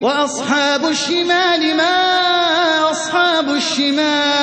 وأصحاب الشمال ما أصحاب الشمال؟